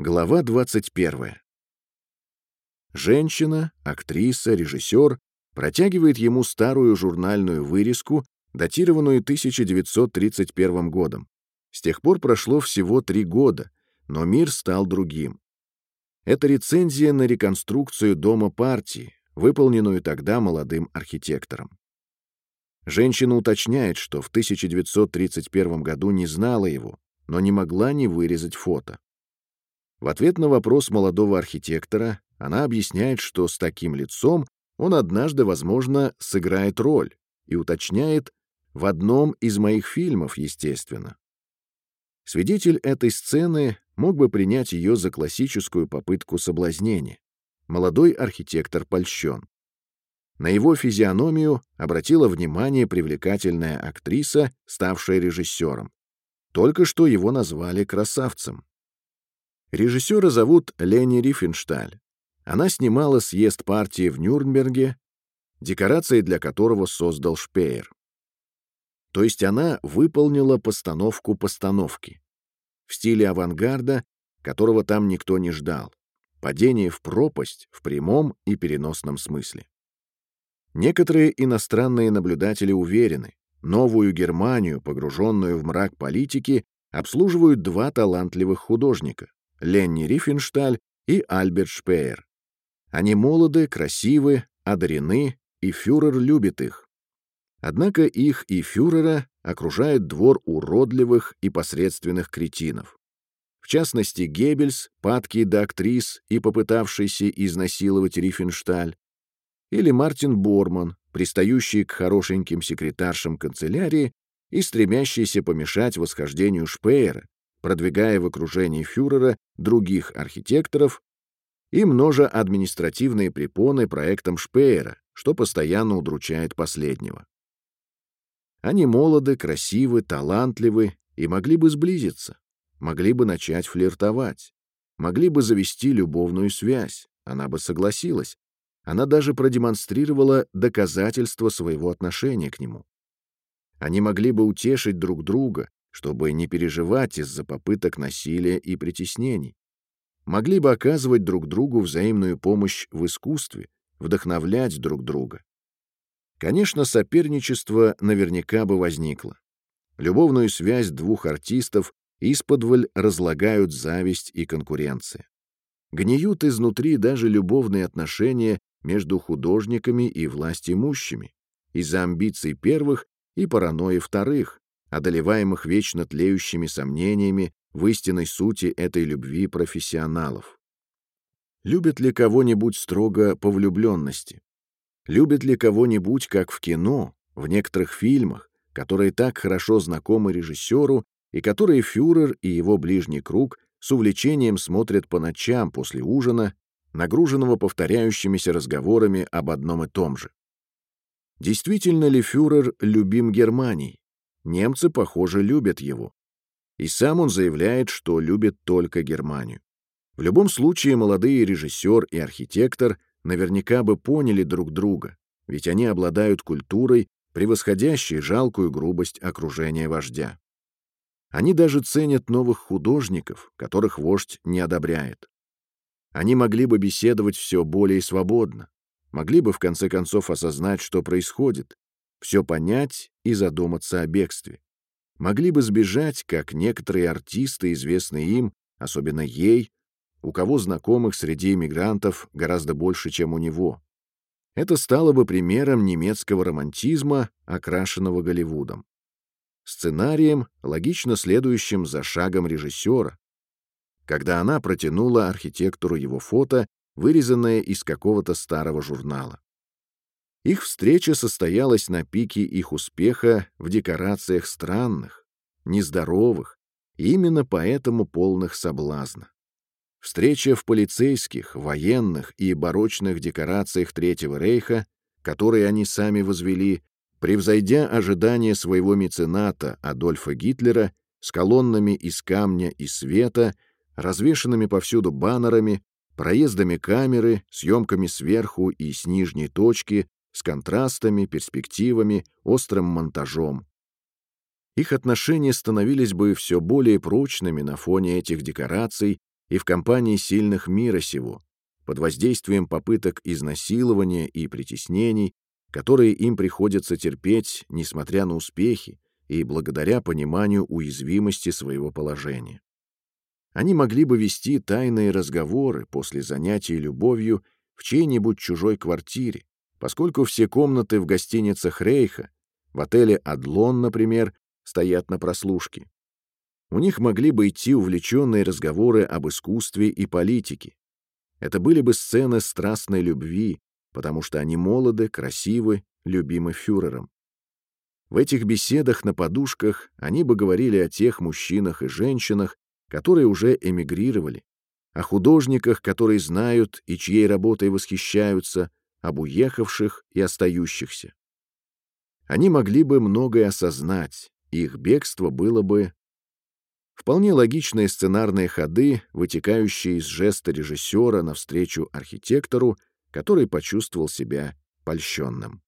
Глава 21. Женщина, актриса, режиссер протягивает ему старую журнальную вырезку, датированную 1931 годом. С тех пор прошло всего три года, но мир стал другим. Это рецензия на реконструкцию дома партии, выполненную тогда молодым архитектором. Женщина уточняет, что в 1931 году не знала его, но не могла не вырезать фото. В ответ на вопрос молодого архитектора она объясняет, что с таким лицом он однажды, возможно, сыграет роль, и уточняет в одном из моих фильмов, естественно. Свидетель этой сцены мог бы принять ее за классическую попытку соблазнения. Молодой архитектор польщен. На его физиономию обратила внимание привлекательная актриса, ставшая режиссером. Только что его назвали красавцем. Режиссера зовут Лени Рифеншталь. Она снимала съезд партии в Нюрнберге, декорации для которого создал Шпеер. То есть она выполнила постановку постановки в стиле авангарда, которого там никто не ждал. Падение в пропасть в прямом и переносном смысле. Некоторые иностранные наблюдатели уверены, новую Германию, погруженную в мрак политики, обслуживают два талантливых художника Ленни Рифеншталь и Альберт Шпеер. Они молоды, красивы, одарены, и фюрер любит их. Однако их и фюрера окружает двор уродливых и посредственных кретинов. В частности, Геббельс, падкий до актрис и попытавшийся изнасиловать Рифеншталь, или Мартин Борман, пристающий к хорошеньким секретаршам канцелярии и стремящийся помешать восхождению Шпеера, продвигая в окружении фюрера других архитекторов и множа административные препоны проектам Шпеера, что постоянно удручает последнего. Они молоды, красивы, талантливы и могли бы сблизиться, могли бы начать флиртовать, могли бы завести любовную связь, она бы согласилась, она даже продемонстрировала доказательства своего отношения к нему. Они могли бы утешить друг друга, чтобы не переживать из-за попыток насилия и притеснений. Могли бы оказывать друг другу взаимную помощь в искусстве, вдохновлять друг друга. Конечно, соперничество наверняка бы возникло. Любовную связь двух артистов исподволь разлагают зависть и конкуренция. Гниют изнутри даже любовные отношения между художниками и властимущими из-за амбиций первых и паранойи вторых, одолеваемых вечно тлеющими сомнениями в истинной сути этой любви профессионалов. Любят ли кого-нибудь строго по влюбленности? Любят ли кого-нибудь, как в кино, в некоторых фильмах, которые так хорошо знакомы режиссеру и которые фюрер и его ближний круг с увлечением смотрят по ночам после ужина, нагруженного повторяющимися разговорами об одном и том же? Действительно ли фюрер любим Германией? Немцы, похоже, любят его. И сам он заявляет, что любит только Германию. В любом случае, молодые режиссер и архитектор наверняка бы поняли друг друга, ведь они обладают культурой, превосходящей жалкую грубость окружения вождя. Они даже ценят новых художников, которых вождь не одобряет. Они могли бы беседовать все более свободно, могли бы в конце концов осознать, что происходит, все понять и задуматься о бегстве. Могли бы сбежать, как некоторые артисты, известные им, особенно ей, у кого знакомых среди иммигрантов гораздо больше, чем у него. Это стало бы примером немецкого романтизма, окрашенного Голливудом. Сценарием, логично следующим за шагом режиссера, когда она протянула архитектору его фото, вырезанное из какого-то старого журнала. Их встреча состоялась на пике их успеха в декорациях странных, нездоровых именно поэтому полных соблазна. Встреча в полицейских, военных и барочных декорациях Третьего рейха, которые они сами возвели, превзойдя ожидания своего мецената Адольфа Гитлера с колоннами из камня и света, развешанными повсюду баннерами, проездами камеры, съемками сверху и с нижней точки, с контрастами, перспективами, острым монтажом. Их отношения становились бы все более прочными на фоне этих декораций и в компании сильных мира сего, под воздействием попыток изнасилования и притеснений, которые им приходится терпеть, несмотря на успехи и благодаря пониманию уязвимости своего положения. Они могли бы вести тайные разговоры после занятий любовью в чьей-нибудь чужой квартире, поскольку все комнаты в гостиницах Рейха, в отеле «Адлон», например, стоят на прослушке. У них могли бы идти увлеченные разговоры об искусстве и политике. Это были бы сцены страстной любви, потому что они молоды, красивы, любимы фюрером. В этих беседах на подушках они бы говорили о тех мужчинах и женщинах, которые уже эмигрировали, о художниках, которые знают и чьей работой восхищаются, об уехавших и остающихся. Они могли бы многое осознать, и их бегство было бы вполне логичные сценарные ходы, вытекающие из жеста режиссера навстречу архитектору, который почувствовал себя польщенным.